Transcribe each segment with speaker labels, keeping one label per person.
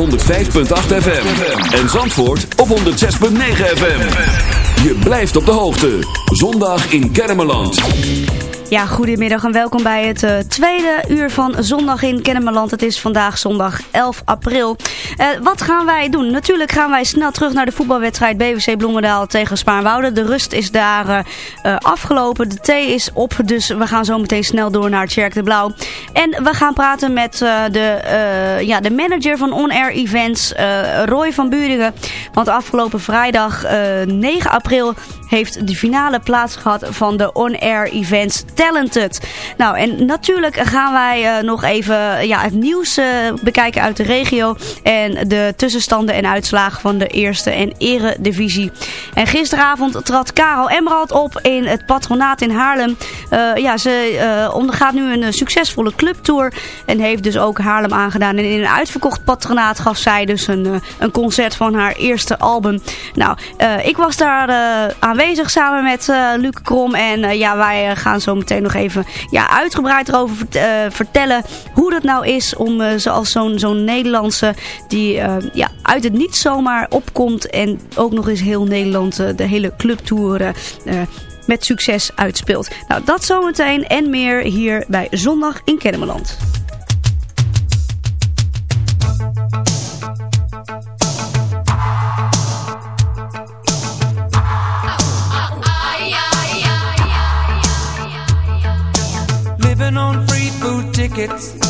Speaker 1: 105.8 FM. En Zandvoort op 106.9 FM. Je blijft op de hoogte. Zondag in Kennemerland.
Speaker 2: Ja, goedemiddag en welkom bij het eh, tweede uur van Zondag in Kennemerland. Het is vandaag zondag 11 april. Eh, wat gaan wij doen? Natuurlijk gaan wij snel terug naar de voetbalwedstrijd BWC Bloemendaal tegen Spaarnwoude. De rust is daar eh, eh, afgelopen, de thee is op, dus we gaan zo meteen snel door naar Tjerk de Blauw. En we gaan praten met de, ja, de manager van On Air Events, Roy van Buringen. Want afgelopen vrijdag eh, 9 april heeft de finale plaats gehad van de On Air Events Talented. Nou, en natuurlijk gaan wij nog even ja, het nieuws bekijken uit de regio. En de tussenstanden en uitslagen van de eerste en eredivisie. En gisteravond trad Karel Emerald op in het patronaat in Haarlem. Eh, ja, ze eh, ondergaat nu een eh, succesvolle clubtour. En heeft dus ook Haarlem aangedaan. En in een uitverkocht patronaat gaf zij dus een, een concert van haar eerste album. Nou, ik was daar aanwezig samen met Luc Krom. En ja, wij gaan zo meteen nog even ja, uitgebreid erover vert- vertellen hoe dat nou is om zoals zo'n zo'n Nederlandse die eh, ja, uit het niet zomaar opkomt. En ook nog eens heel Nederland eh, de hele clubtour eh, met succes uitspeelt. Nou, dat zometeen en meer hier bij Zondag in Kennemerland.
Speaker 3: Free food tickets.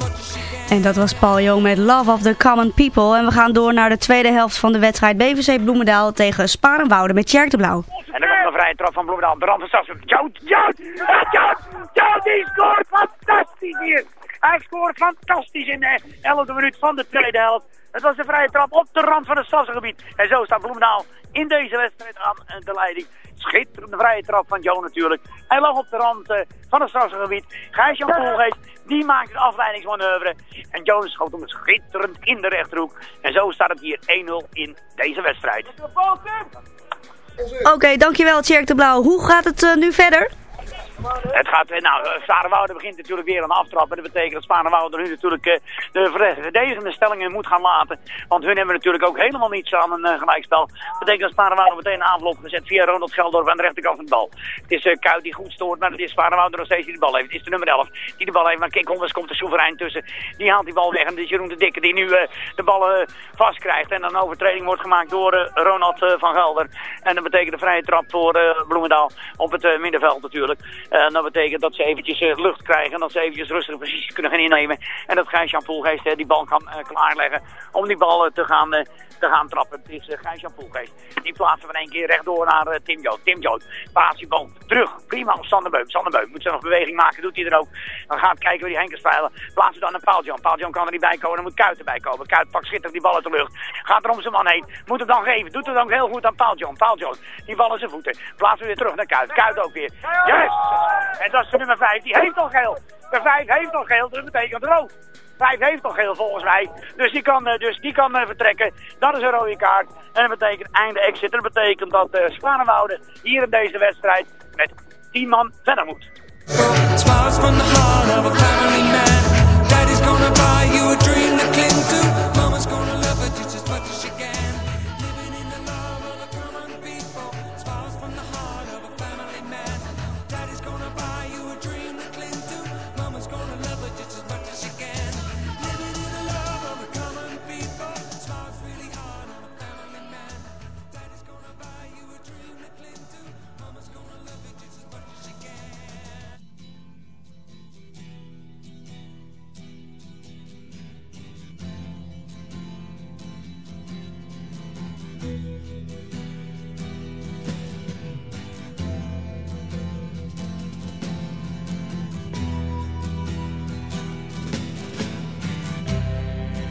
Speaker 2: En dat was Paul Jong met Love of the Common People. En we gaan door naar de tweede helft van de wedstrijd BVC Bloemendaal tegen Sparenwoude met Tjerk de Blauw.
Speaker 4: En dan komt een vrije trap van Bloemendaal. De rand van. Jout, Jout, Jout, Jout, die scoort fantastisch hier. Hij scoort fantastisch in de 11e minuut van de tweede helft. Het was een vrije trap op de rand van het stadsgebied. En zo staat Bloemendaal in deze wedstrijd aan de leiding. Schitterende vrije trap van Joe natuurlijk. Hij lag op de rand eh, van het stadsgebied. Gijs-Jan Koolgeest, die maakt het afleidingsmanoeuvre. En Jonas schoot hem schitterend in de rechterhoek. En zo staat het hier 1-0 in deze wedstrijd.
Speaker 2: Oké, dankjewel Tjerk de Blauw. Hoe gaat het eh, nu verder?
Speaker 4: Het gaat, eh, nou, eh, Sparenwoude begint natuurlijk weer aan de aftrap. En dat betekent dat Sparenwoude nu natuurlijk eh, de verde- verdedigende stellingen moet gaan laten. Want hun hebben natuurlijk ook helemaal niets aan een gelijkspel. Dat betekent dat Sparenwoude meteen een aanval opgezet via Ronald Geldorf aan de rechterkant van de bal. Het is Kuit die goed stoort, maar het is Sparenwoude nog steeds die de bal heeft. Het is de nummer 11 die de bal heeft. Maar Kik Hommers komt er soeverein tussen. Die haalt die bal weg. En het is Jeroen de Dikke die nu de bal vastkrijgt. En een overtreding wordt gemaakt door Ronald van Gelder. En dat betekent een vrije trap voor Bloemendaal op het middenveld natuurlijk. Eh, dat betekent dat ze eventjes eh, lucht krijgen en dat ze eventjes rustige posities kunnen gaan innemen. En dat Gijs-Jan Poelgeest eh, die bal kan klaarleggen om die bal te, gaan, te gaan trappen. Het is uh, Gijs-Jan Poelgeest. Die plaatsen van één keer rechtdoor naar Tim Jood. Tim Jood, paas die bal terug. Prima op Sander Beum. Sander Beum moet ze nog beweging maken, doet hij er ook. Dan gaat kijken waar die Henkers spelen. Plaatsen dan John. Paul John kan er niet bij komen, dan moet Kuit erbij komen. Kuit pakt schitterend die bal uit de lucht. Gaat er om zijn man heen. Moet het dan geven. Doet het dan heel goed aan. Paul John, die bal in zijn voeten. Plaatsen weer terug naar Kuit. Kuit ook weer. Yes! En dat is de nummer 5. Die heeft al geel. De 5 heeft al geel, dus dat betekent rood. 5 heeft al geel volgens mij. Dus die kan, eh, dus die kan eh, vertrekken. Dat is een rode kaart. En dat betekent einde exit. Dat betekent dat uh, hier in deze wedstrijd met 10 man verder moet.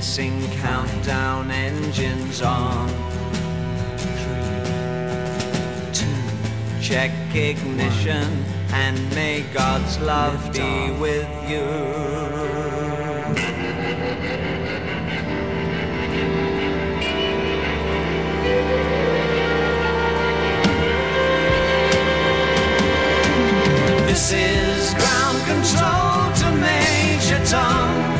Speaker 5: Countdown, engines on. Three, two. Check ignition and may God's love be with you. This is ground control to Major Tom.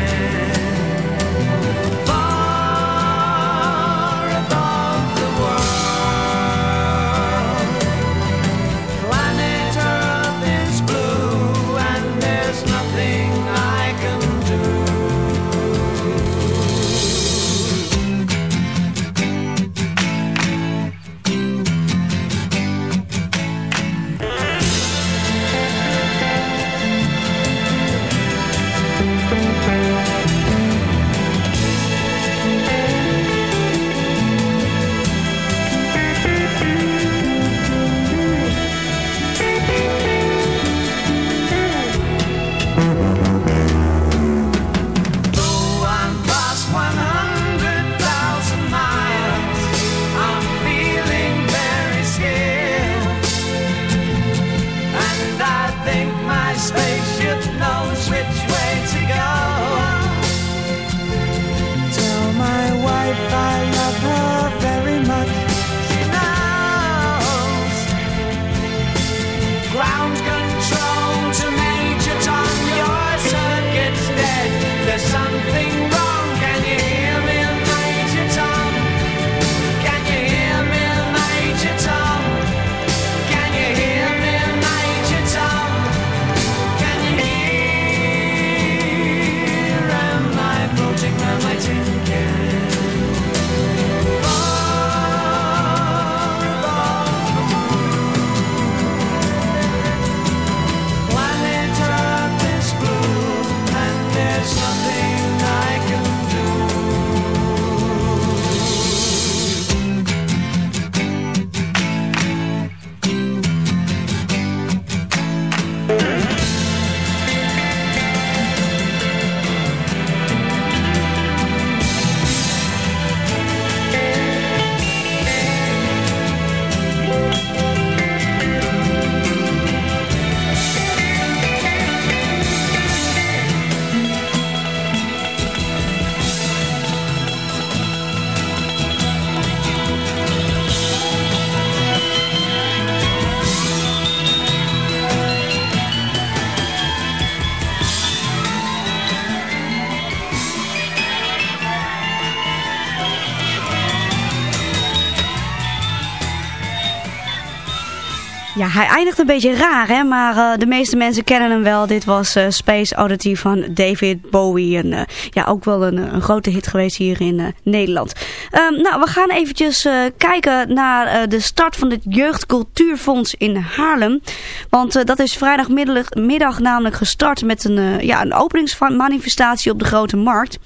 Speaker 2: Een beetje raar, hè? maar eh, de meeste mensen kennen hem wel. Dit was eh, Space Oddity van David Bowie. En eh, ja, ook wel een, een grote hit geweest hier in Nederland. Ehm, nou, we gaan eventjes kijken naar de start van het Jeugdcultuurfonds in Haarlem. Want dat is vrijdagmiddag namelijk gestart met een, ja, een openingsmanifestatie op de Grote Markt.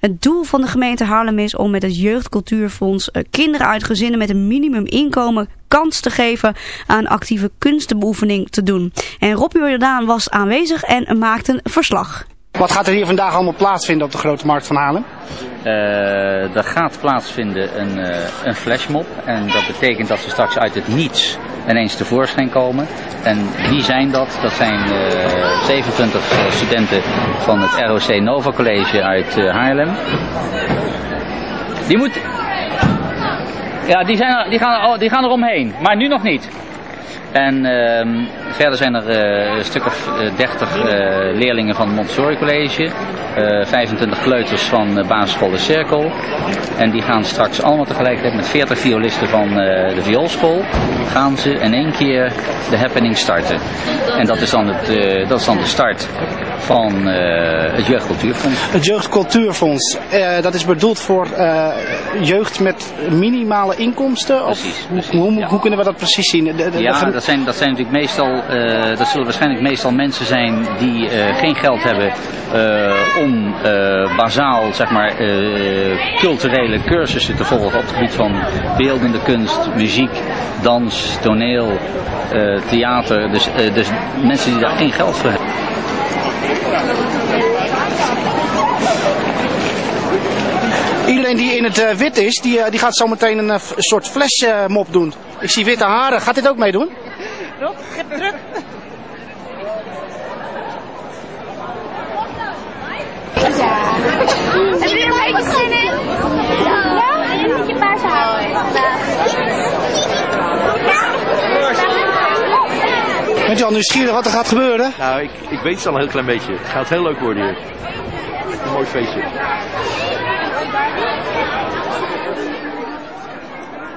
Speaker 2: Het doel van de gemeente Haarlem is om met het Jeugdcultuurfonds kinderen uit gezinnen met een minimuminkomen kans te geven aan actieve kunstenbeoefening te doen. En Rob Jordaan was aanwezig en maakte een verslag.
Speaker 6: Wat gaat er hier vandaag allemaal plaatsvinden op de Grote Markt van Haarlem?
Speaker 7: Uh, er gaat plaatsvinden een, uh, een flashmob. En dat betekent dat ze straks uit het niets ineens tevoorschijn komen. En wie zijn dat? Dat zijn uh, 27 studenten van het ROC Nova College uit Haarlem. Die moet, ja, die, zijn, die, gaan, die gaan er omheen, maar nu nog niet. En uh, verder zijn er uh, een stuk of 30 uh, leerlingen van het Montessori College. 25 kleuters van de basisschool De Cirkel. En die gaan straks allemaal tegelijkertijd met 40 violisten van de vioolschool. Gaan ze in één keer de happening starten. En dat is dan, het, dat is dan de start van het Jeugdcultuurfonds.
Speaker 6: Het Jeugdcultuurfonds, dat is bedoeld voor jeugd met minimale inkomsten?
Speaker 7: Precies,
Speaker 6: of hoe, hoe,
Speaker 7: ja.
Speaker 6: hoe, kunnen we dat precies zien? De, de,
Speaker 7: ja, dat zijn, dat zijn natuurlijk meestal, dat zullen waarschijnlijk meestal mensen zijn die geen geld hebben om bazaal, zeg maar, culturele cursussen te volgen op het gebied van beeldende kunst, muziek, dans, toneel, theater. Dus, dus mensen die daar geen geld voor hebben.
Speaker 6: Iedereen die in het uh, wit is, die, uh, die gaat zo meteen een, uh, soort flashmop doen. Ik zie witte haren. Gaat dit ook meedoen?
Speaker 8: Druk.
Speaker 9: Ja. Heb je er een beetje zin in? Ja? En een beetje paars haar.
Speaker 6: Bent je al nieuwsgierig wat er gaat gebeuren?
Speaker 10: Nou, ik, ik weet het al een heel klein beetje. Het gaat heel leuk worden hier. Een mooi feestje.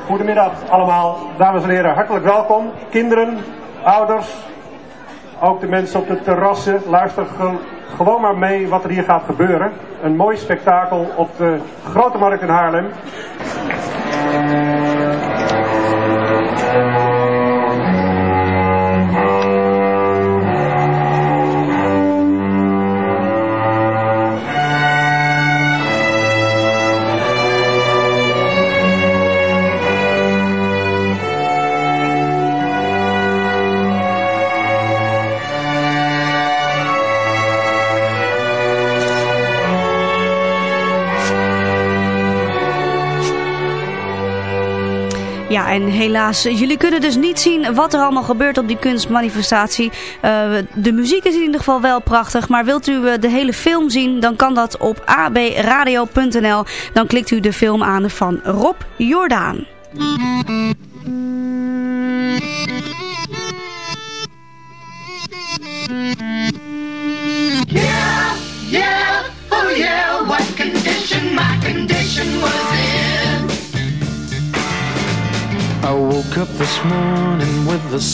Speaker 11: Goedemiddag allemaal, dames en heren. Hartelijk welkom. Kinderen, ouders, ook de mensen op de terrassen. Luister ge gewoon maar mee wat er hier gaat gebeuren. Een mooi spektakel op de Grote Markt in Haarlem.
Speaker 2: En helaas, jullie kunnen dus niet zien wat er allemaal gebeurt op die kunstmanifestatie. Uh, de muziek is in ieder geval wel prachtig, maar wilt u uh, de hele film zien, dan kan dat op abradio.nl. Dan klikt u de film aan van Rob Jordaan.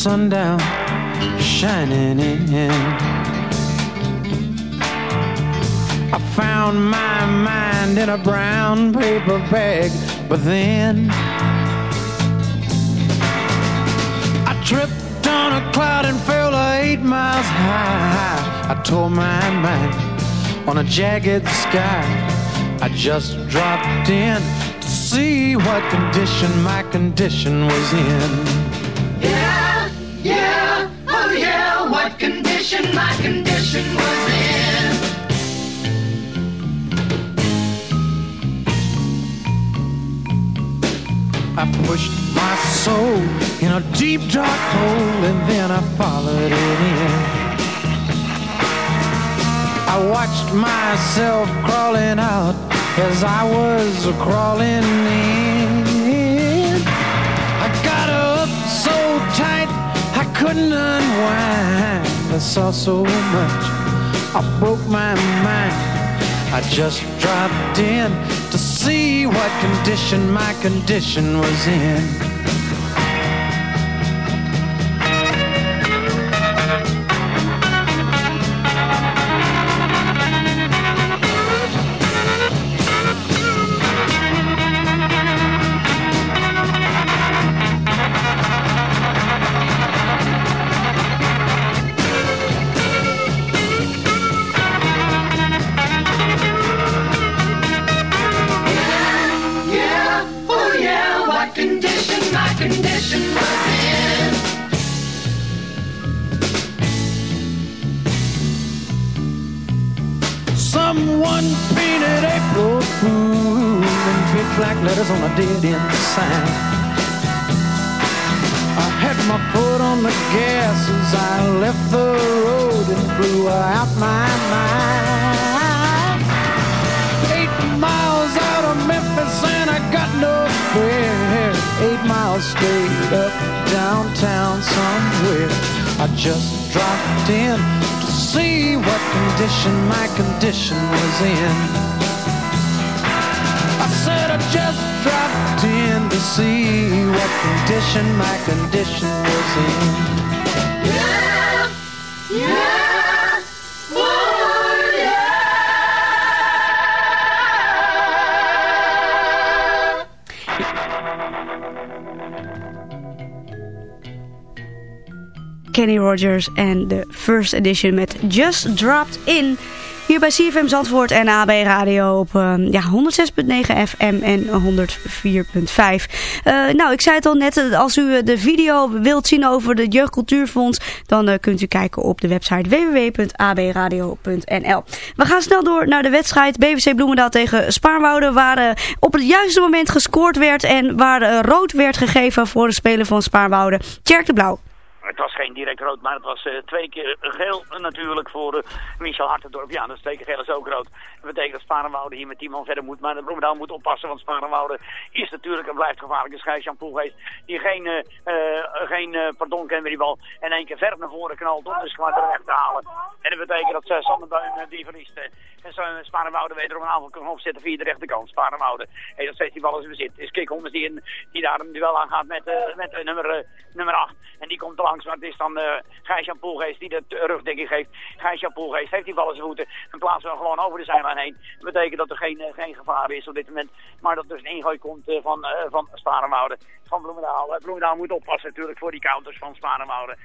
Speaker 12: With the sun down shining in. I found my mind in a brown paper bag, but then I tripped on a cloud and fell eight miles high. I tore my mind on a jagged sky. I just dropped in to see what condition my condition was in.
Speaker 13: Condition my condition was in.
Speaker 12: I pushed my soul in a deep dark hole and then I followed it in. I watched myself crawling out as I was crawling in. I got up so tight I couldn't unwind. I saw so much, I broke my mind. I just dropped in to see what condition my condition was in. Left the road and blew out my mind. Eight miles out of Memphis and I got no spare. Eight miles straight up downtown somewhere. I just dropped in to see what condition my condition was in. I said I just dropped in to see what condition my condition was in.
Speaker 2: Kenny Rogers en de first edition met Just Dropped In. Hier bij CFM Zandvoort en AB Radio op eh, ja, 106.9 FM en 104.5. Eh, nou, ik zei het al net, eh, als u de video wilt zien over de Jeugdcultuurfonds, dan kunt u kijken op de website www.abradio.nl. We gaan snel door naar de wedstrijd BVC Bloemendaal tegen Spaarnwoude, waar op het juiste moment gescoord werd en waar rood werd gegeven voor de speler van Spaarnwoude, Tjerk de Blauw.
Speaker 4: Het was geen direct rood, maar het was uh, twee keer geel natuurlijk voor uh, Michel Hartendorp. Ja, dat is twee keer geel is ook rood. Dat betekent dat Sparenwoude hier met 10 man verder moet. Maar Bloemendaal moet oppassen, want Sparenwoude is natuurlijk en blijft gevaarlijke scheidsjan geweest. Die geen, uh, geen pardon kent met die bal. En één keer ver naar voren knalt om de squad weg te halen. En dat betekent dat Sander Buin die verliest. en Sparenwoude wederom een aanval kan opzetten via de rechterkant. Sparenwoude heeft nog steeds die bal in bezit. Is Kikhommers die, in, die daar een duel aangaat met, met nummer, nummer 8. En die komt langs, maar het is dan uh, Gijs-Jan die de rugdekking geeft. Gijs-Jan heeft die bal in zijn voeten en plaatsen we gewoon over de zijlijn Dat betekent dat er geen, uh, geen gevaar is op dit moment, maar dat er een ingooi komt uh, van, uh, van Sparenwouden, van Bloemendaal. Bloemendaal moet oppassen natuurlijk voor die counters van Sparenwouden.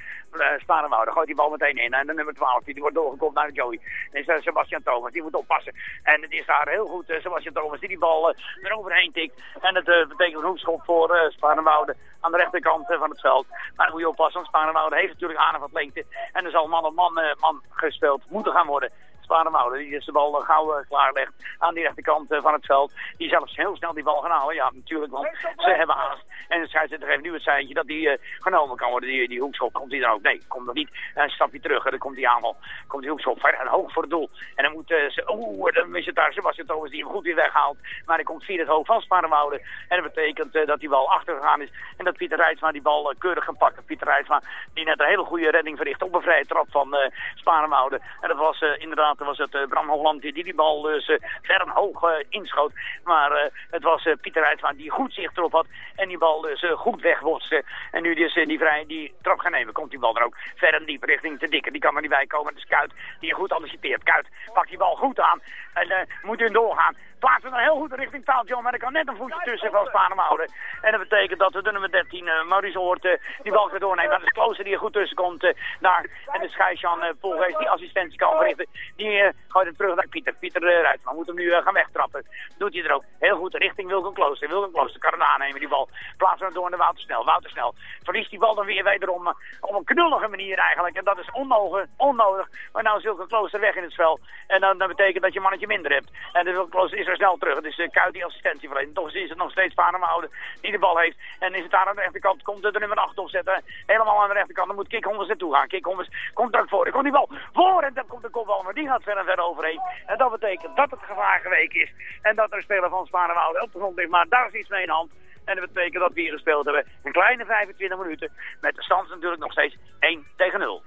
Speaker 4: Sparenwouden gooit die bal meteen in en de nummer 12 die, wordt doorgekomen naar Joey. Dat is Sebastian Thomas, die moet oppassen. En het is daar heel goed Sebastian Thomas die die bal eroverheen tikt. En dat betekent een hoekschop voor Sparenwouden aan de rechterkant van het veld. Maar dan moet je oppassen, want heeft natuurlijk aan wat lengte. En er zal man op man, man gespeeld moeten gaan worden. Sparenwouden, die is de bal uh, gauw uh, klaarlegt aan die rechterkant van het veld. Die zelfs heel snel die bal gaan halen. Ja, natuurlijk, want ze hebben haast. En de scheidsrechter geeft nu het seintje dat die genomen kan worden. Die, die hoekschop komt hij dan ook. Nee, komt nog niet. een stapje terug. En dan komt die aanval. Komt die hoekschop ver en hoog voor het doel. En dan moet ze... Oeh, dan is het daar Sebastian Thomas die hem goed weer weghaalt. Maar hij komt via het hoofd van Sparenwouden. En dat betekent dat die bal achtergegaan is. En dat Pieter Rijtsma die bal keurig kan pakken. Pieter Rijtsma die net een hele goede redding verricht op een vrije trap van uh, Sparenwouden. En dat was uh, inderdaad was het uh, Bram Holland die die bal dus ver en hoog inschoot. Maar het was Pieter Rijtsma die goed zicht erop had en die bal dus goed wegwotste. En nu dus die vrij die trap gaan nemen, komt die bal er ook ver en diep richting te dikke. Die kan er niet bij komen. Dus Kuit die goed anticipeert. Kuit pakt die bal goed aan en moet in doorgaan. Plaatsen dan heel goed richting Taal maar er kan net een voetje tussen van Sparenwouden. En dat betekent dat de nummer 13 Maurice Hoort die bal gaat doornemen. Dat is Klooster die er goed tussen komt uh, daar. En de Schijsjan uh, Poelgeest die assistentie kan verrichten. Die uh, gooit hem terug naar Pieter. Pieter uh, Ruitman moet hem nu gaan wegtrappen. Doet hij er ook heel goed richting Wilken Klooster. Wilken Klooster kan hem aannemen die bal. Plaatsen hem door naar Wouter Snel. Wouter Snel verliest die bal dan weer wederom op een knullige manier eigenlijk. En dat is onnodig. onnodig. Maar nou is Wilken Klooster weg in het spel. En dan, dat betekent dat je mannetje minder hebt. En de Wilken Klooster is er snel terug. Het is uh, die assistentie verleent. Toch is het nog steeds Panemoude die de bal heeft. En is het daar aan de rechterkant. Komt er nummer 8 opzetten. Helemaal aan de rechterkant. Dan moet Kik Hommers naartoe gaan. Kik Hommers komt er ook voor. Er komt die bal voor en dan komt de kopbal. Maar die gaat ver en ver overheen. En dat betekent dat het gevaar geweken is. En dat er een speler van Sparenwoude op de grond ligt. Maar daar is iets mee in de hand. En dat betekent dat we hier gespeeld hebben. Een kleine 25 minuten. Met de stand natuurlijk nog steeds 1 tegen 0.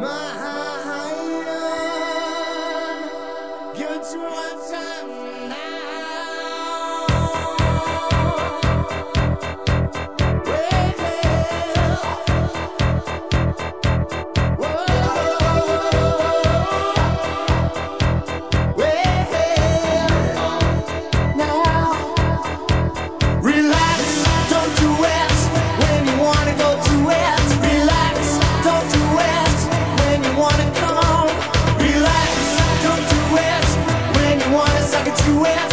Speaker 13: Give once, one time.
Speaker 5: to it.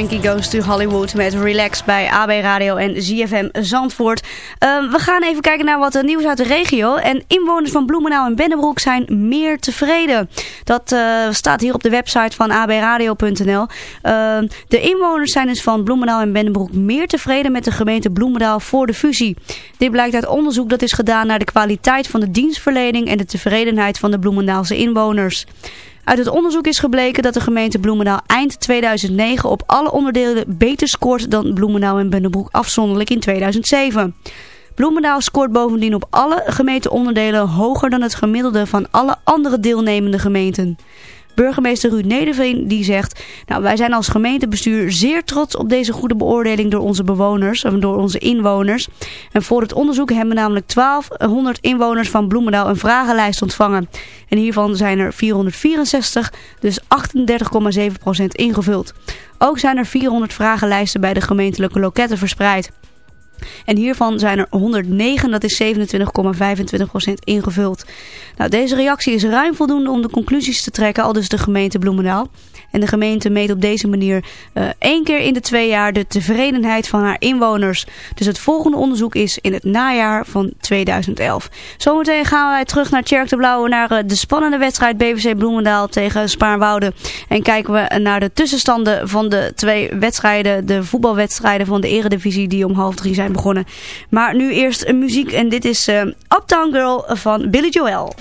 Speaker 2: Frankie Goes to Hollywood met Relax bij AB Radio en ZFM Zandvoort. Ehm, we gaan even kijken naar wat eh, nieuws uit de regio. En inwoners van Bloemendaal en Bennebroek zijn meer tevreden. Dat eh, staat hier op de website van abradio.nl. Ehm, de inwoners zijn dus van Bloemendaal en Bennebroek meer tevreden met de gemeente Bloemendaal voor de fusie. Dit blijkt uit onderzoek dat is gedaan naar de kwaliteit van de dienstverlening en de tevredenheid van de Bloemendaalse inwoners. Uit het onderzoek is gebleken dat de gemeente Bloemendaal eind 2009 op alle onderdelen beter scoort dan Bloemendaal en Bennebroek afzonderlijk in 2007. Bloemendaal scoort bovendien op alle gemeenteonderdelen hoger dan het gemiddelde van alle andere deelnemende gemeenten. Burgemeester Ruud Nederveen die zegt, nou wij zijn als gemeentebestuur zeer trots op deze goede beoordeling door onze bewoners, door onze inwoners. En voor het onderzoek hebben namelijk 1200 inwoners van Bloemendaal een vragenlijst ontvangen. En hiervan zijn er 464, dus 38,7% ingevuld. Ook zijn er 400 vragenlijsten bij de gemeentelijke loketten verspreid. En hiervan zijn er 109, dat is 27,25% ingevuld. Nou, deze reactie is ruim voldoende om de conclusies te trekken, al dus de gemeente Bloemendaal. En de gemeente meet op deze manier eh, één keer in de twee jaar de tevredenheid van haar inwoners. Dus het volgende onderzoek is in het najaar van 2011. Zometeen gaan wij terug naar Tjerk de Blauwe, naar eh, de spannende wedstrijd BVC Bloemendaal tegen Spaarnwoude. En kijken we naar de tussenstanden van de twee wedstrijden, de voetbalwedstrijden van de eredivisie die om half drie zijn begonnen. Maar nu eerst muziek en dit is eh, Uptown Girl van Billy Joel.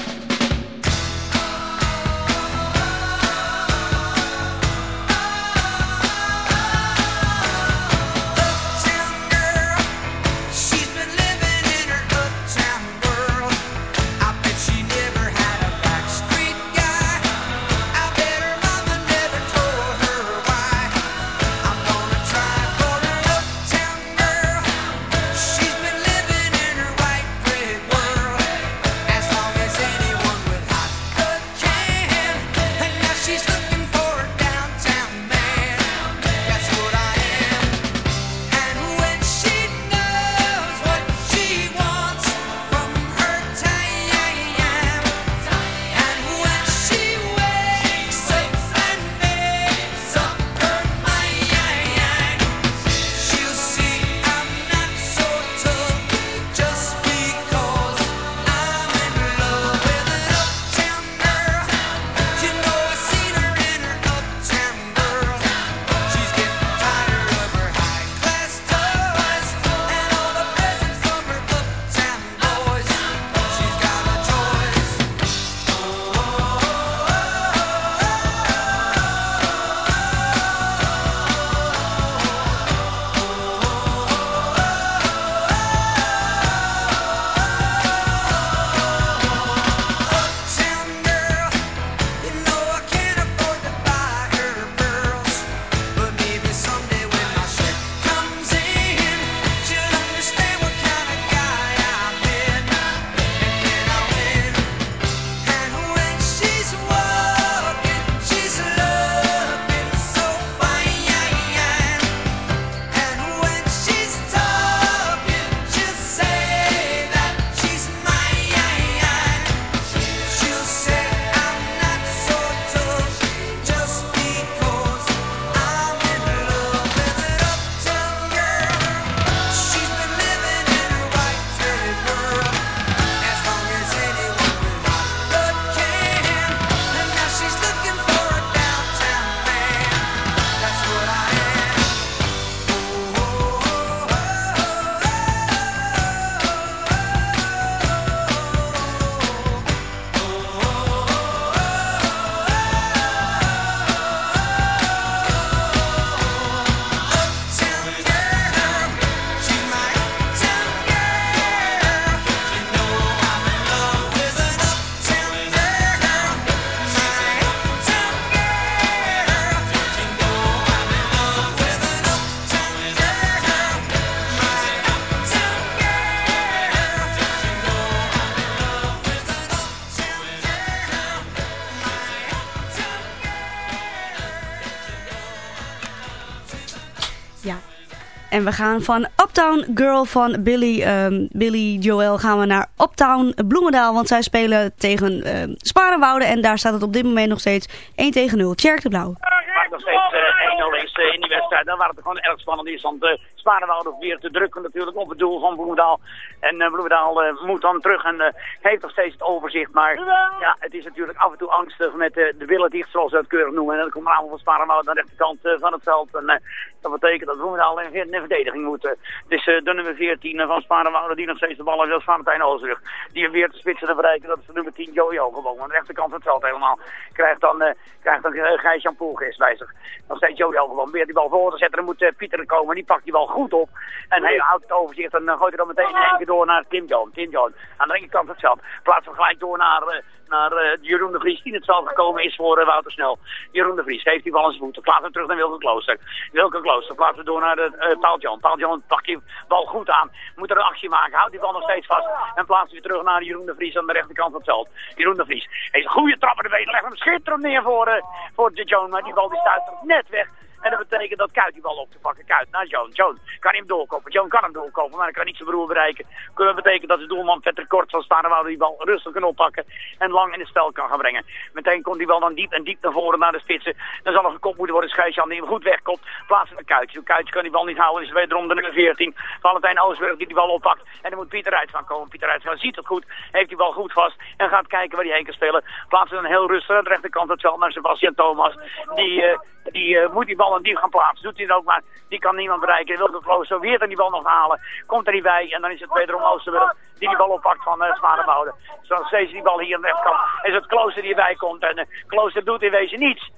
Speaker 2: En we gaan van Uptown Girl van Billy, ehm, Billy Joel gaan we naar Uptown Bloemendaal. Want zij spelen tegen ehm Sparenwouden. En daar staat het op dit moment nog steeds 1 tegen 0. Tjerk de Blauw.
Speaker 4: Waar het nog steeds eh, 1-0 is eh, in die wedstrijd. Dan waar het gewoon erg spannend is. Want uh, Sparenwoud weer te drukken natuurlijk op het doel van Bloemendaal. En eh, Bloemendaal eh, moet dan terug en eh, heeft nog steeds het overzicht. Maar ja, het is natuurlijk af en toe angstig met de billen dicht zoals ze het keurig noemen. En dan komt er allemaal van Sparenwoud aan de rechterkant van het veld. En dat betekent dat Bloemendaal in, de verdediging moet. Het is de nummer 14 van Sparenwoud die nog steeds de bal heeft. Valentijn Oosterug. Die weer te spitsen te bereiken. Dat is de nummer 10 Jojo gewoon. Aan de rechterkant van het veld helemaal. Krijgt dan, krijgt dan uh, Gijs-Jan Poelgeest bij zich. Nog steeds Jojo gewoon. Weer die bal voor te zetten. Dan moet Pieter er komen. Die pakt die bal goed op. En hij houdt het overzicht. En gooit hij dan meteen in keer door naar Tim John. Tim John. Aan de linkerkant van het veld. Plaatst hem gelijk door naar... eh, naar eh, Jeroen de Vries, die in het veld gekomen is voor eh, Wouter Snel. Jeroen de Vries heeft die bal aan zijn voeten. Plaatst hem terug naar Wilke Klooster. Wilke Klooster plaatst hem door naar de, uh, Paaltjan. Paaltjan pakt die bal goed aan. Moet er een actie maken. Houdt die bal nog steeds vast. En plaatst weer terug naar Jeroen de Vries aan de rechterkant van het veld. Jeroen de Vries heeft een goede trap benen. Legt hem schitterend neer voor, uh, voor de Joan. Maar die bal die stuit net weg. En dat betekent dat Kuit die bal op te pakken. Kuit naar Joan. Joan kan hem doorkopen. Joan kan hem doorkopen, maar hij kan niet zijn broer bereiken. Dat betekent dat de doelman Vetter Kort van Sparenwoude die bal rustig kan oppakken. En lang in het spel kan gaan brengen. Meteen komt die bal dan diep en diep naar voren naar de spitsen. Dan zal er gekopt moeten worden. Schijsjan die hem goed wegkomt. Plaatsen naar Kuitje. Kuitje kan die bal niet houden. Is wederom de nummer 14. Valentijn Oosberg die die bal oppakt. En dan moet Pieter uit gaan komen. Pieter gaan ziet het goed. Heeft die bal goed vast. En gaat kijken waar hij heen kan spelen. Plaatsen dan heel rustig aan de rechterkant het veld naar Sebastian Thomas. Die, uh, die uh, moet die bal aan diep gaan plaatsen. Doet hij dan ook maar. Die kan niemand bereiken. Wil Klooster weer dan die bal nog halen. Komt er niet bij. En dan is het wederom Oosterburg die die bal oppakt van uh, Zwaardenwoude. Zoals steeds die bal hier aan de rechterkant. Is het Klooster die erbij komt. En uh, Klooster doet in wezen niets.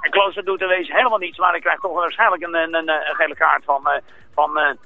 Speaker 4: En Klooster doet in wezen helemaal niets. Maar hij krijgt toch waarschijnlijk een, een, een, gele kaart van, uh, van,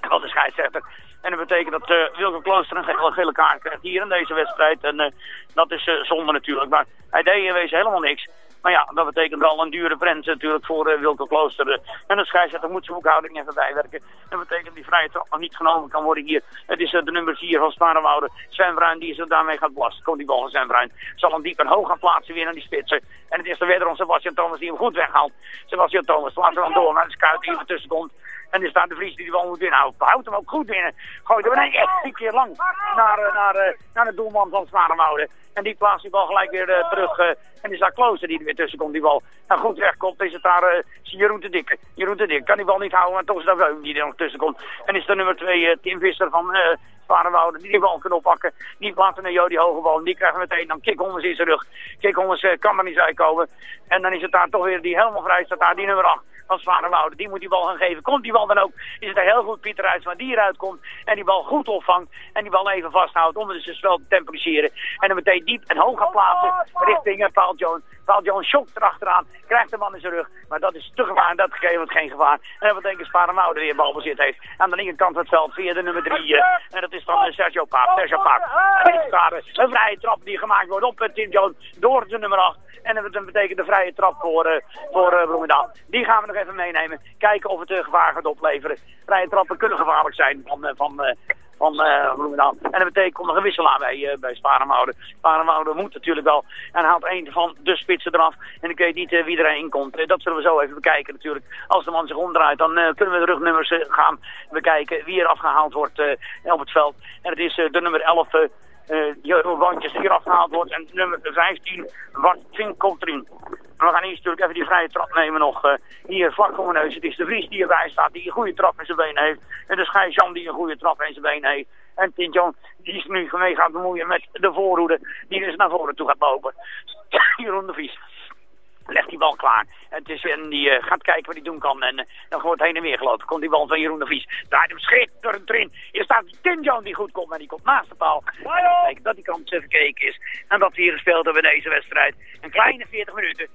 Speaker 4: van de scheidsrechter. En dat betekent dat uh, Wilke Klooster een gele, gele kaart krijgt hier in deze wedstrijd. En dat is zonde natuurlijk. Maar hij deed in wezen helemaal niks. Maar ja, dat betekent wel een dure prent natuurlijk voor uh, Wilke Klooster. En de scheidsrechter moet zijn boekhouding even bijwerken. Dat betekent die vrije trap nog niet genomen kan worden hier. Het is uh, de nummer 4 van Sparenwoude. Sven Bruin die ze daarmee gaat belasten. Komt die bal van Sven Bruin. Zal hem diep en hoog gaan plaatsen weer naar die spitsen. En het is de wederom Sebastian Thomas die hem goed weghaalt. Sebastian Thomas laat hem dan door naar de scout die er tussen komt. En er staat de Vries die de bal moet inhouden. Houdt hem ook goed binnen. Gooit hem echt een keer lang naar, uh, naar, uh, naar de doelman van Sparenwoude. En die plaatst die bal gelijk weer uh, terug. En is daar Klooster die er weer tussen komt, die bal. Nou goed wegkomt, is het daar uh, Jeroen te Dikke. Jeroen te Dikke kan die bal niet houden, maar toch is dat Weum die er nog tussen komt. En is de nummer 2 uh, Tim Visser van uh, die die bal kan oppakken. Die plaatsen naar Jody Hogebal. Die krijgen meteen dan Kikhommers in zijn rug. Kikhommers kan er niet uitkomen. En dan is het daar toch weer die helemaal vrij staat daar, die nummer 8 van Zwarenwoude. Die moet die bal gaan geven. Komt die bal dan ook, is het er heel goed Pieter Uitsma die eruit komt. En die bal goed opvangt. En die bal even vasthoudt om het dus wel te temporiseren. En dan meteen diep en hoog gaan plaatsen richting uh, Paul Jones. Paul Jones shokt erachteraan. Krijgt de man in zijn rug. Maar dat is te gevaar. Dat gegeven wordt geen gevaar. En dat betekent Sparenwoude weer balbezit heeft. Aan de linkerkant van het veld via de nummer 3. Uh, en dat is dan uh, Sergio Paap. Sergio Paap. En daar een vrije trap die gemaakt wordt op Tim Jones door de nummer 8. En dat betekent de vrije trap voor, uh, voor uh, Bloemendaal. Die gaan we nog even meenemen. Kijken of het uh, gevaar gaat opleveren. Vrije trappen kunnen gevaarlijk zijn van, van, van uh, Bloemendaal. En dat betekent komt nog een wissel aan bij, uh, bij Sparenwoude. Sparenwoude moet natuurlijk wel. En haalt een van de spitsen eraf. En ik weet niet uh, wie erin komt. Dat zullen we zo even bekijken natuurlijk. Als de man zich omdraait, dan kunnen we de rugnummers gaan bekijken. Wie er afgehaald wordt op het veld. En het is de nummer 11... Uh, Wandjes hier afgehaald wordt. En nummer 15, Bart Vinkeltrin. We gaan eerst natuurlijk even die vrije trap nemen nog. Uh, hier vlak voor mijn neus. Het is de Vries die erbij staat, die een goede trap in zijn been heeft. En de Schijsjan die een goede trap in zijn been heeft. En Tintjan die is nu mee gaat bemoeien met de voorhoede. Die dus naar voren toe gaat lopen. Jeroen de Vries legt die bal klaar. En, het is, en die uh, gaat kijken wat hij doen kan. En uh, dan wordt heen en weer gelopen. Komt die bal van Jeroen de Vries. Draait hem schitterend erin. Hier staat Tinjon die goed komt. En die komt naast de paal. Dat betekent dat die kant gekeken is. En dat hier gespeeld hebben deze wedstrijd. Een kleine 40 minuten.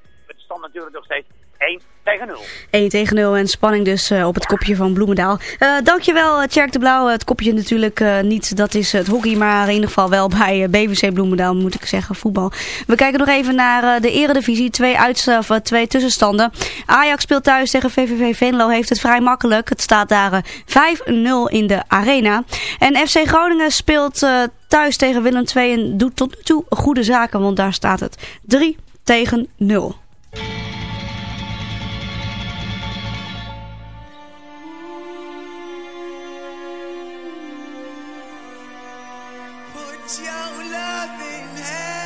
Speaker 4: Stand natuurlijk nog steeds 1 tegen 0.
Speaker 2: 1 tegen 0 en spanning dus uh, op het kopje van Bloemendaal. Uh, dankjewel Tjerk de Blauw. Het kopje natuurlijk niet, dat is het hockey, maar in ieder geval wel bij BVC Bloemendaal moet ik zeggen, voetbal. We kijken nog even naar de eredivisie. Twee uitstaven, twee tussenstanden. Ajax speelt thuis tegen VVV Venlo, heeft het vrij makkelijk. Het staat daar 5-0 in de arena. En FC Groningen speelt thuis tegen Willem II en doet tot nu toe goede zaken, want daar staat het 3 tegen 0.
Speaker 14: Your loving hand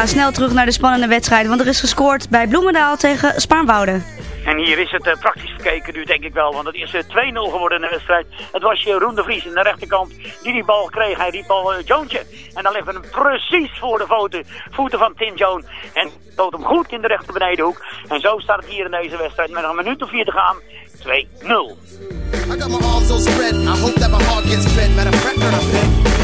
Speaker 2: gaan snel terug naar de spannende wedstrijd, want er is gescoord bij Bloemendaal tegen Spaarnwoude.
Speaker 15: En hier is het eh, praktisch bekeken nu, denk ik wel. Want het is eh, 2-0 geworden in de wedstrijd. Het was Jeroen de Vries in de rechterkant die die bal kreeg. Hij riep al uh, Joontje. En dan legde hem precies voor de voeten, voeten van Tim Joan. En stoot hem goed in de rechter benedenhoek. En zo staat het hier in deze wedstrijd met nog een minuut of vier te gaan. 2-0.
Speaker 5: I got my arms so spread. I hope that my heart gets fed. Matter of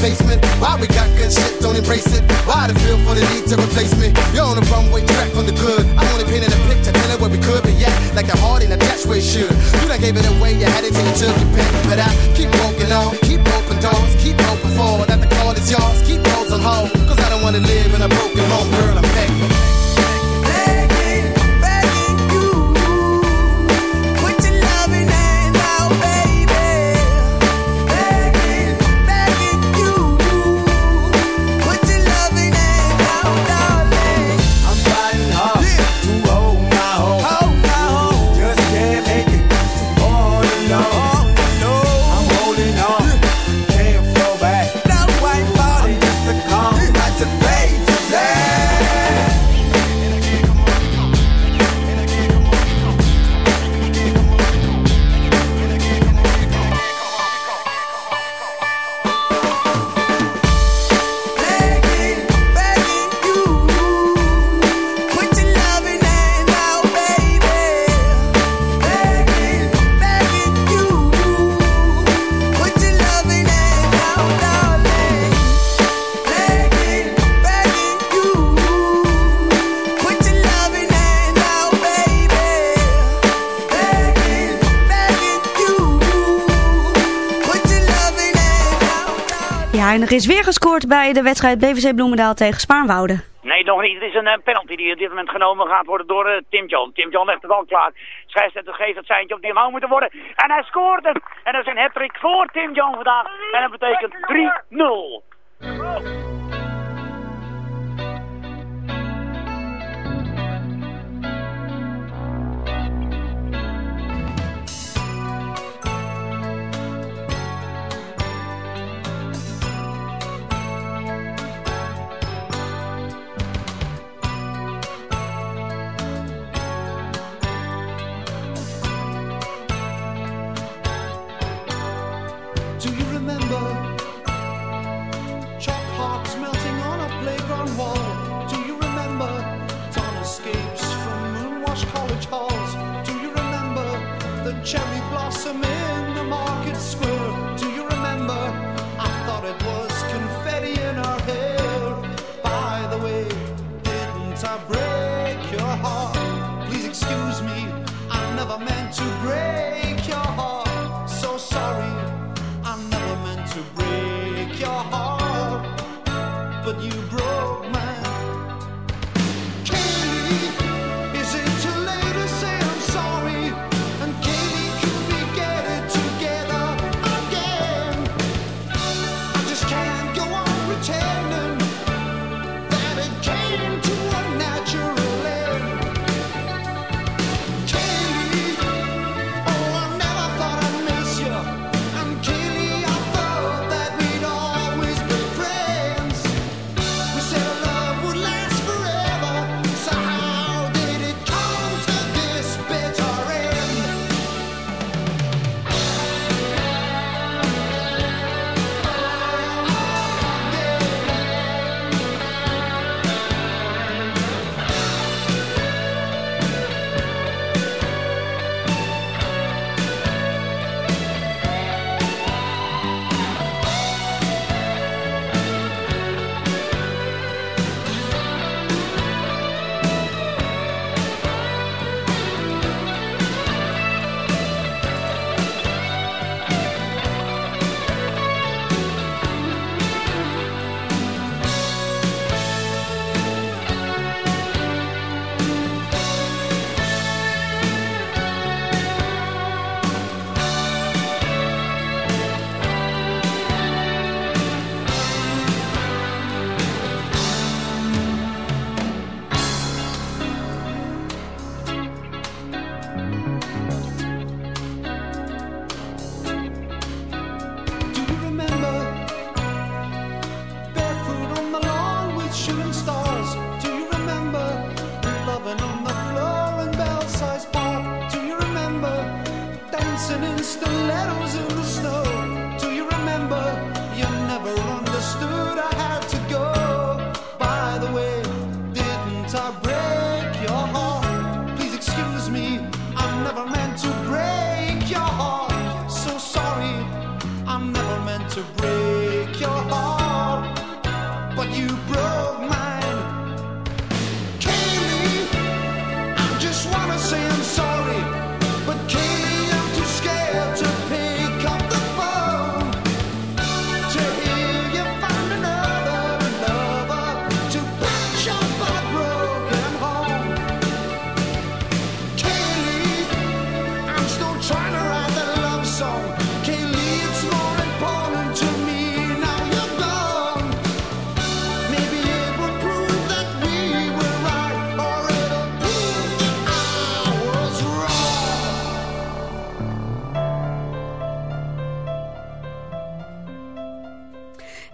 Speaker 5: basement? Why we got good shit? Don't embrace it. Why the feel for the need to replace me? You're on the runway track from the good. I'm only painting a picture, telling where we could be at. Like the heart in a where it should. You done gave it away, you had it till you took your pick. But I keep walking on, keep open doors, keep hoping for that the call is yours. Keep those on hold, cause I don't wanna live in a broken home, girl. I'm begging.
Speaker 2: Er is weer gescoord bij de wedstrijd BVC Bloemendaal tegen Spaarnwoude.
Speaker 15: Nee, nog niet. Het is een eh, penalty die op dit moment genomen gaat worden door eh, Tim John. Tim John legt het al klaar. Scheidsrechter geeft het seintje op die hem moeten worden. En hij scoort. En dat is een hat voor Tim John vandaag. En dat betekent 3-0.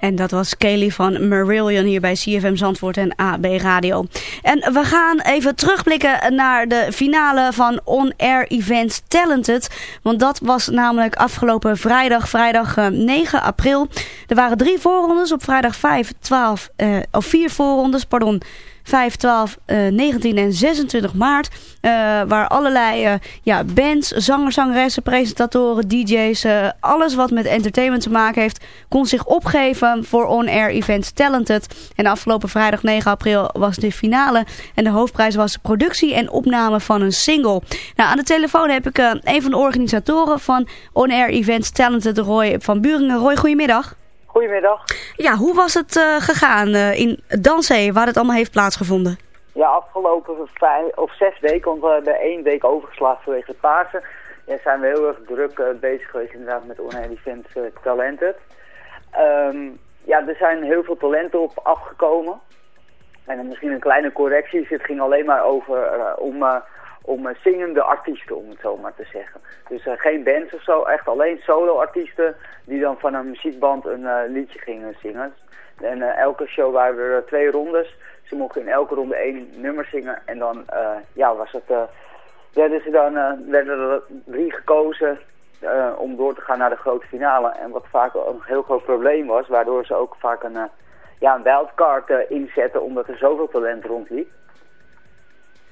Speaker 2: En dat was Kelly van Marillion hier bij CFM Zandvoort en AB Radio. En we gaan even terugblikken naar de finale van On Air Event Talented. Want dat was namelijk afgelopen vrijdag, vrijdag eh, 9 april. Er waren drie voorrondes op vrijdag 5, 12, eh, of vier voorrondes, pardon. 5, 12, eh, 19 en 26 maart. eh, waar allerlei eh, ja, bands, zangers, zangeressen, presentatoren, DJ's, eh, alles wat met entertainment te maken heeft, kon zich opgeven voor on-air event Talented. En afgelopen vrijdag 9 april was de finale. En de hoofdprijs was productie en opname van een single. Nou, aan de telefoon heb ik een van de organisatoren van on-air event Talented, Roy van Buringen. Roy, goedemiddag.
Speaker 16: Goedemiddag.
Speaker 2: Ja, hoe was het eh, gegaan eh, in Danzee, waar het allemaal heeft plaatsgevonden?
Speaker 16: Ja, afgelopen vijf of zes weken, want we hebben één week overgeslagen vanwege de Pasen. Ja, zijn we heel erg druk eh, bezig geweest inderdaad met Events eh, Talented. Ehm, ja, er zijn heel veel talenten op afgekomen. En misschien een kleine correctie. Het ging alleen maar over om, om eh, zingende artiesten, om het zo maar te zeggen. Dus eh, geen bands of zo, echt alleen solo-artiesten die dan van een muziekband een eh, liedje gingen zingen. En elke show waren er twee rondes. Ze mochten in elke ronde één nummer zingen. En dan ja, was het, werden, ze dan, werden er drie gekozen om door te gaan naar de grote finale. En wat vaak een heel groot probleem was, waardoor ze ook vaak een, eh, ja, een wildcard inzetten omdat er zoveel talent rondliep.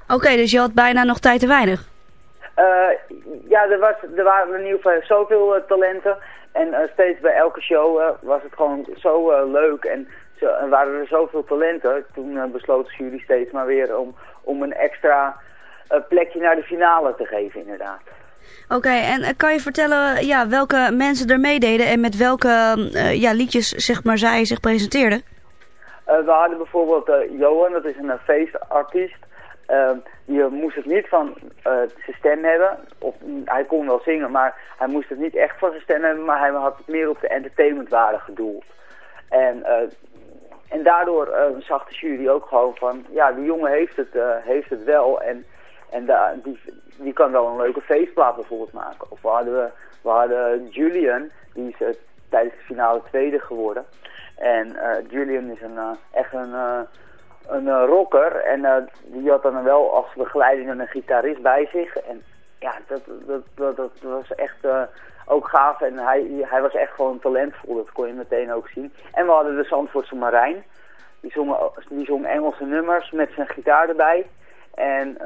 Speaker 2: Oké, dus je had bijna nog tijd te weinig.
Speaker 16: Eh, ja, er, was, er waren in ieder geval zoveel eh, talenten. En eh, steeds bij elke show was het gewoon zo leuk. En zo, en waren er zoveel talenten. Toen besloot de jury steeds maar weer om, om een extra plekje naar de finale te geven, inderdaad.
Speaker 2: Oké, en kan je vertellen ja, welke mensen er meededen en met welke ja, liedjes zeg maar, zij zich presenteerden?
Speaker 16: We hadden bijvoorbeeld Johan, dat is een feestartiest. Uh, die eh, moest het niet van eh, zijn stem hebben. Of, hij kon wel zingen, maar hij moest het niet echt van zijn stem hebben. Maar hij had het meer op de entertainmentwaarde gedoeld. En, eh, en daardoor eh, zag de jury ook gewoon van... Ja, die jongen heeft het, heeft het wel. En, en die, die kan wel een leuke feestplaat bijvoorbeeld maken. Of we hadden, we hadden Julian, die is tijdens de finale tweede geworden. En Julian is een, echt een, een eh, rocker. En eh, die had dan wel als begeleiding een gitarist bij zich. En ja, dat, dat, dat, dat was echt eh, ook gaaf. En hij, hij was echt gewoon talentvol, dat kon je meteen ook zien. En we hadden de Zandvoortse Marijn. Die zong, die zong Engelse nummers met zijn gitaar erbij. En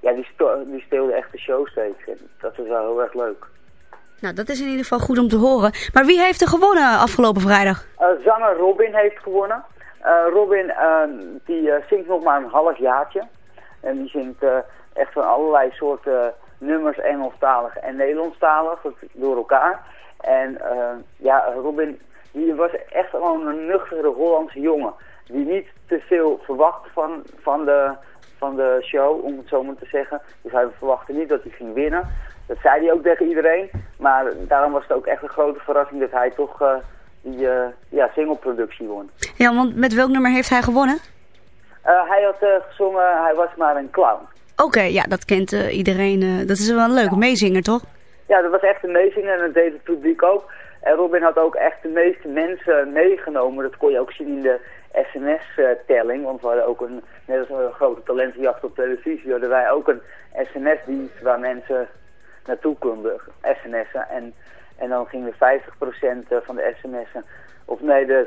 Speaker 16: ja, die, die speelde echt de show steeds. En dat was wel heel erg leuk.
Speaker 2: Nou, dat is in ieder geval goed om te horen. Maar wie heeft er gewonnen afgelopen vrijdag?
Speaker 16: Zanger Robin heeft gewonnen. Eh, Robin eh, die eh, zingt nog maar een half jaartje. En die zingt echt van allerlei soorten nummers, Engelstalig en Nederlandstalig, door elkaar. En ja, Robin die was echt gewoon een nuchtere Hollandse jongen. Die niet te veel verwachtte van, van, de, van de show, om het zo maar te zeggen. Dus hij verwachtte niet dat hij ging winnen. Dat zei hij ook tegen iedereen. Maar daarom was het ook echt een grote verrassing dat hij toch die eh, ja, singleproductie won.
Speaker 2: Ja, want met welk nummer heeft hij gewonnen?
Speaker 16: Eh, hij had eh, gezongen, hij was maar een clown.
Speaker 2: Oké, ja, dat kent iedereen. dat is wel een leuke meezinger, toch?
Speaker 16: Ja, dat was echt amazing en dat deed het publiek ook. En Robin had ook echt de meeste mensen meegenomen. Dat kon je ook zien in de, sms-telling. Want we hadden ook een, net als een grote talentenjacht op televisie, hadden wij ook een sms-dienst waar mensen naartoe konden sms'en. En, en dan gingen 50% van de sms'en, of nee, de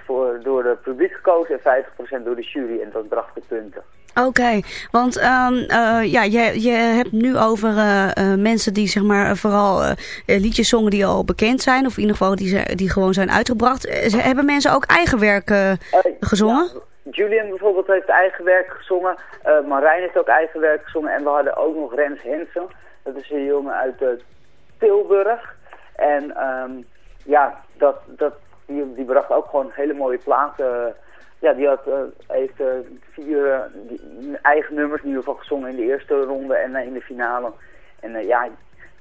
Speaker 16: 50% voor, door het publiek gekozen en 50% door de jury. En dat bracht de punten.
Speaker 2: Oké, want ehm, eh, ja, je, je hebt nu over eh, eh, mensen die zeg maar vooral eh, liedjes zongen die al bekend zijn. Of in ieder geval die, ze- die gewoon zijn uitgebracht. Eh, ze- hebben mensen ook eigen werk eh, gezongen?
Speaker 16: Julian bijvoorbeeld heeft eigen werk gezongen. eh Marijn heeft ook eigen werk gezongen. En we hadden ook nog Rens Hensen. Dat is een jongen uit eh, Tilburg. En ehm, ja, dat, dat, die, die bracht ook gewoon hele mooie platen. ja, die had, eh, heeft eh, vier eh, eigen nummers in ieder geval gezongen in de eerste ronde en in de finale. En ja,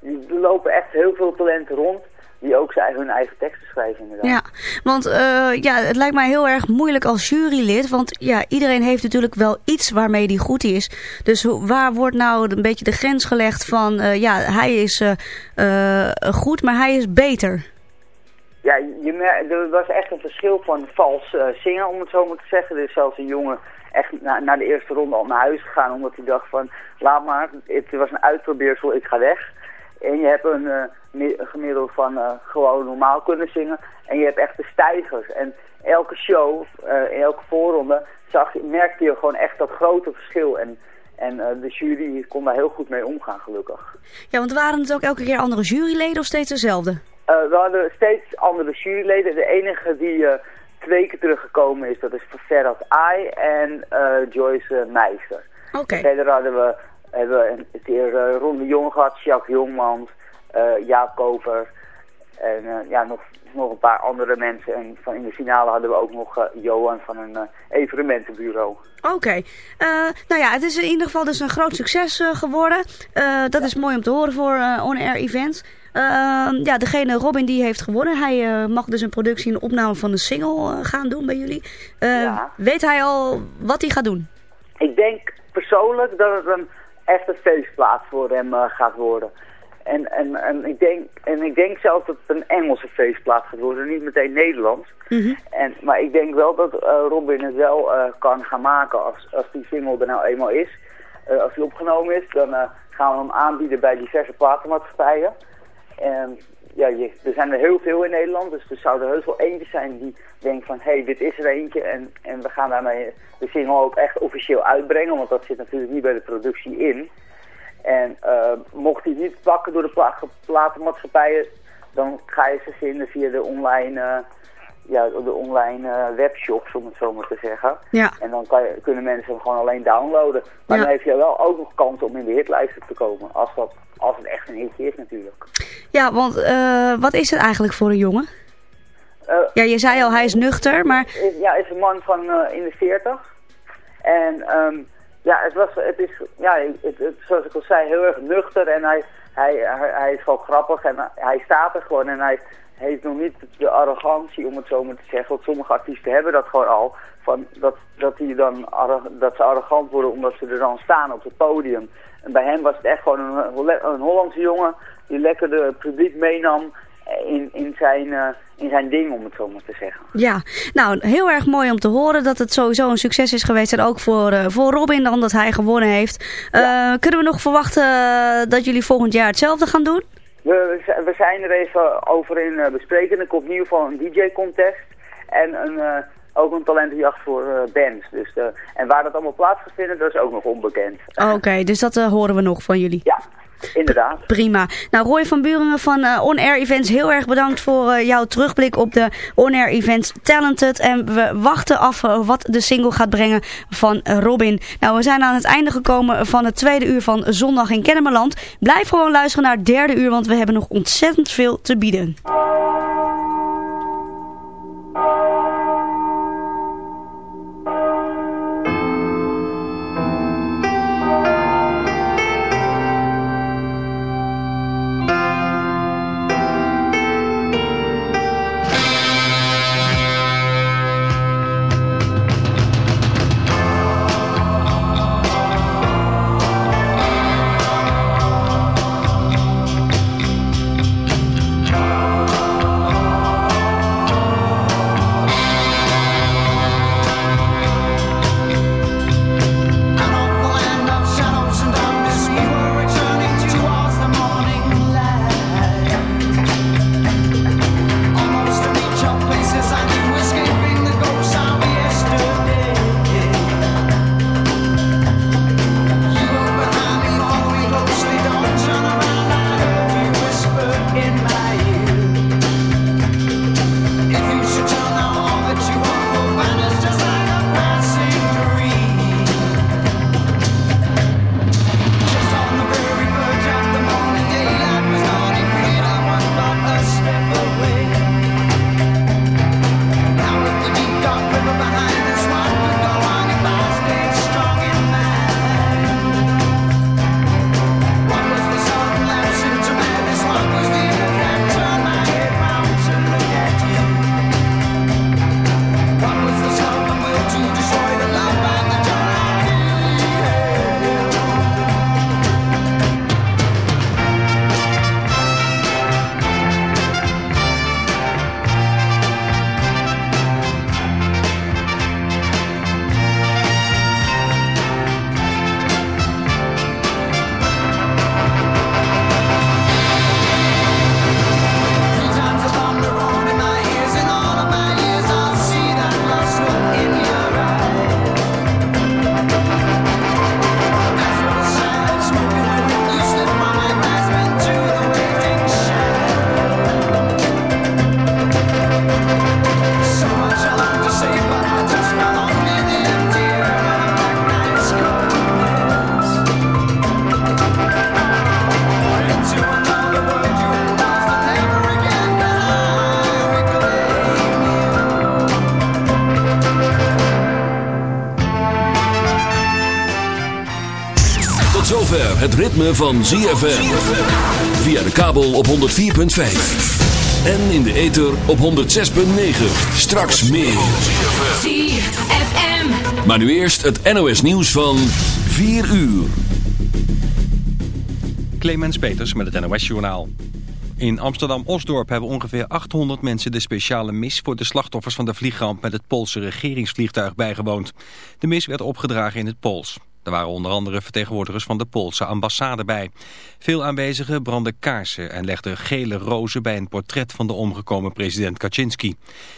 Speaker 16: er lopen echt heel veel talenten rond. Die ook zijn, hun eigen teksten schrijven inderdaad.
Speaker 2: Ja, want eh, ja, het lijkt mij heel erg moeilijk als jurylid. Want ja, iedereen heeft natuurlijk wel iets waarmee die goed is. Dus waar wordt nou een beetje de grens gelegd van... eh, ja, hij is eh, goed, maar hij is beter.
Speaker 16: Ja, je er was echt een verschil van vals zingen, om het zo maar te zeggen. Er is zelfs een jongen echt na, na de eerste ronde al naar huis gegaan, omdat hij dacht van, laat maar, het was een uitprobeersel, ik ga weg. En je hebt een, een gemiddelde van eh, gewoon normaal kunnen zingen. En je hebt echt de stijgers. En elke show, eh, in elke voorronde, zag, merkte je gewoon echt dat grote verschil. En, en de jury kon daar heel goed mee omgaan, gelukkig.
Speaker 2: Ja, want waren het ook elke keer andere juryleden of steeds dezelfde?
Speaker 16: We hadden steeds andere juryleden. De enige die twee keer teruggekomen is, dat is Ferrat Ai en Joyce Meister.
Speaker 2: Oké.
Speaker 16: Verder hadden we, hebben we een keer eh, Ron de Jong gehad, Jacques Jongmans, eh Jaap Koper en eh, ja, nog, nog een paar andere mensen. En van in de finale hadden we ook nog Johan van een evenementenbureau.
Speaker 2: Oké. Nou ja, het is in ieder geval dus een groot succes geworden. Dat is mooi om te horen voor on-air events. Eh, ja, degene Robin die heeft gewonnen. Hij mag dus een productie en opname van een single gaan doen bij jullie. Eh, Weet hij al wat hij gaat doen?
Speaker 16: Ik denk persoonlijk dat het een echte feestplaats voor hem eh, gaat worden. En, en, en, ik denk, en ik denk zelfs dat het een Engelse feestplaats gaat worden, niet meteen Nederlands. En, maar ik denk wel dat eh, Robin het wel eh, kan gaan maken als, als die single er nou eenmaal is. Als die opgenomen is, dan gaan we hem aanbieden bij diverse platenmaatschappijen. En ja, je, er zijn er heel veel in Nederland, dus er zou er heus wel eentje zijn die denkt van, hé, hey, dit is er eentje en, en we gaan daarmee de single ook echt officieel uitbrengen, want dat zit natuurlijk niet bij de productie in. En eh, mocht hij niet pakken door de pla platenmaatschappijen, dan ga je ze vinden via de online, eh, ja, de online eh, webshops, om het zo maar te zeggen.
Speaker 2: Ja.
Speaker 16: En dan kan je, kunnen mensen hem gewoon alleen downloaden. Maar dan heeft je wel ook nog kans om in de hitlijsten te komen, als, dat, als het echt een hitje is natuurlijk.
Speaker 2: Ja, want eh, wat is het eigenlijk voor een jongen?
Speaker 16: Eh,
Speaker 2: Ja, je zei al, hij is nuchter, maar...
Speaker 16: is, ja, is een man van eh, in de 40. En ehm, ja, het, was, het is, ja, het, het- zoals ik al zei, heel erg nuchter. En hij, hij, hij, hij is gewoon grappig en hij staat er gewoon. En hij heeft nog niet de arrogantie, om het zo maar te zeggen. Want sommige artiesten hebben dat gewoon al. Van dat, dat, die dan, dat ze arrogant worden omdat ze er dan staan op het podium. En bij hem was het echt gewoon een, een Hollandse jongen die lekker de het publiek meenam in, in, zijn, eh, in zijn ding, om het zo maar te zeggen.
Speaker 2: Ja, nou, heel erg mooi om te horen dat het sowieso een succes is geweest. En ook voor, eh, voor Robin dan dat hij gewonnen heeft. Eh, kunnen we nog verwachten dat jullie volgend jaar hetzelfde gaan doen?
Speaker 16: We, we zi- we zijn er even over in bespreken. Er komt in ieder geval een DJ-contest en een, ook een talentenjacht voor eh, bands. Dus, eh, en waar dat allemaal plaats gaat vinden, dat is ook nog onbekend.
Speaker 2: Oké, dus dat eh, horen we nog van jullie.
Speaker 16: Ja, inderdaad.
Speaker 2: Prima. Nou, Roy van Buringen van On Air Events, heel erg bedankt voor jouw terugblik op de On Air Events Talented. En we wachten af wat de single gaat brengen van Robin. Nou, we zijn aan het einde gekomen van het tweede uur van Zondag in Kennemerland. Blijf gewoon luisteren naar het derde uur, want we hebben nog ontzettend veel te bieden.
Speaker 1: Ritme van ZFM. Via de kabel op 104.5. En in de ether op 106.9. Straks meer.
Speaker 17: ZFM.
Speaker 1: Maar nu eerst het NOS nieuws van 4 uur.
Speaker 18: Clemens Peters met het NOS-journaal. In Amsterdam-Osdorp hebben ongeveer 800 mensen de speciale mis voor de slachtoffers van de vliegramp met het Poolse regeringsvliegtuig bijgewoond. De mis werd opgedragen in het Pools. Er waren onder andere vertegenwoordigers van de Poolse ambassade bij. Veel aanwezigen brandden kaarsen en legden gele rozen bij een portret van de omgekomen president Kaczynski.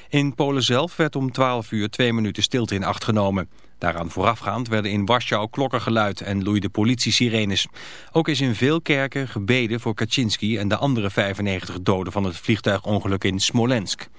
Speaker 18: In Polen zelf werd om 12 uur twee minuten stilte in acht genomen. Daaraan voorafgaand werden in Warschau klokken geluid en loeiden politie-sirenes. Ook is in veel kerken gebeden voor Kaczynski en de andere 95 doden van het vliegtuigongeluk in Smolensk.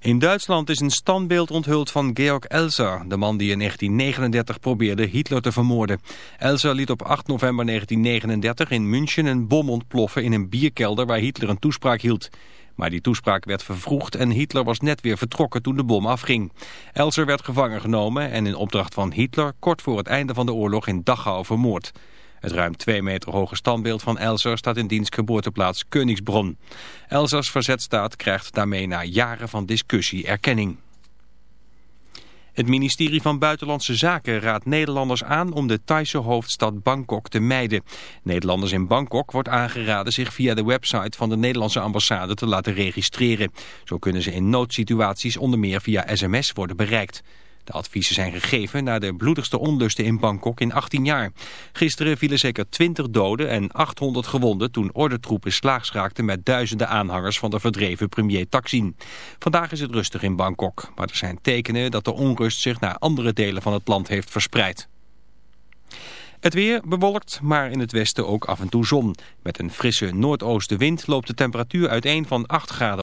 Speaker 18: In Duitsland is een standbeeld onthuld van Georg Elser, de man die in 1939 probeerde Hitler te vermoorden. Elser liet op 8 november 1939 in München een bom ontploffen in een bierkelder waar Hitler een toespraak hield. Maar die toespraak werd vervroegd en Hitler was net weer vertrokken toen de bom afging. Elser werd gevangen genomen en in opdracht van Hitler kort voor het einde van de oorlog in Dachau vermoord. Het ruim twee meter hoge standbeeld van Elser staat in dienst geboorteplaats Königsbronn. Elsers verzetstaat krijgt daarmee na jaren van discussie erkenning. Het ministerie van Buitenlandse Zaken raadt Nederlanders aan om de Thaise hoofdstad Bangkok te mijden. Nederlanders in Bangkok wordt aangeraden zich via de website van de Nederlandse ambassade te laten registreren. Zo kunnen ze in noodsituaties onder meer via sms worden bereikt. De adviezen zijn gegeven na de bloedigste onlusten in Bangkok in 18 jaar. Gisteren vielen zeker 20 doden en 800 gewonden toen ordentroepen slaags raakten met duizenden aanhangers van de verdreven premier Taksin. Vandaag is het rustig in Bangkok, maar er zijn tekenen dat de onrust zich naar andere delen van het land heeft verspreid. Het weer bewolkt, maar in het westen ook af en toe zon. Met een frisse noordoostenwind loopt de temperatuur uiteen van 8 graden.